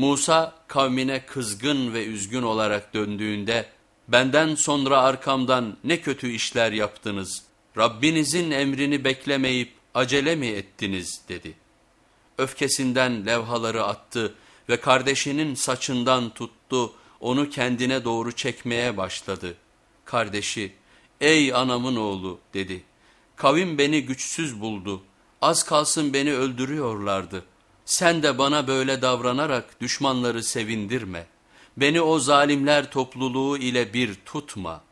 Musa kavmine kızgın ve üzgün olarak döndüğünde benden sonra arkamdan ne kötü işler yaptınız, Rabbinizin emrini beklemeyip acele mi ettiniz dedi. Öfkesinden levhaları attı ve kardeşinin saçından tuttu, onu kendine doğru çekmeye başladı. Kardeşi, ey anamın oğlu dedi. Kavim beni güçsüz buldu, az kalsın beni öldürüyorlardı. Sen de bana böyle davranarak düşmanları sevindirme. Beni o zalimler topluluğu ile bir tutma.''